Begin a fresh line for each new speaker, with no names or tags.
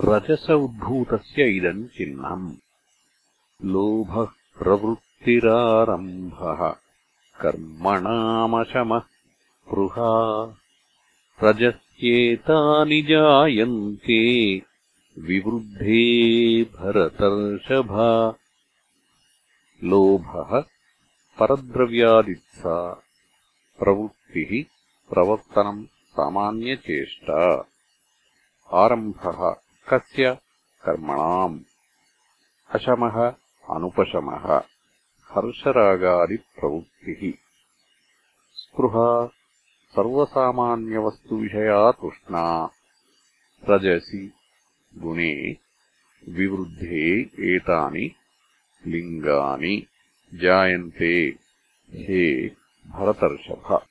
रजस उद्भूतस्य इदम् चिह्नम्। लोभः प्रवृत्तिरारम्भः कर्मणामशमः पृहा। रजस्येतानि जायन्ते। विवृद्धे भरतर्षभा। लोभः परद्रव्यादित्सा। प्रवृत्तिः प्रवर्तनम् सामान्यचेष्टा। आरम्भः कस्य कर्मणाम्। अशमः अनुपशमः हर्षरागादिप्रवृत्तिः। स्पृहा सर्वसामान्यवस्तुविषया तृष्णा। रजसि गुणे विवृद्धे एतानि लिङ्गानि जायन्ते हे भरतर्षभ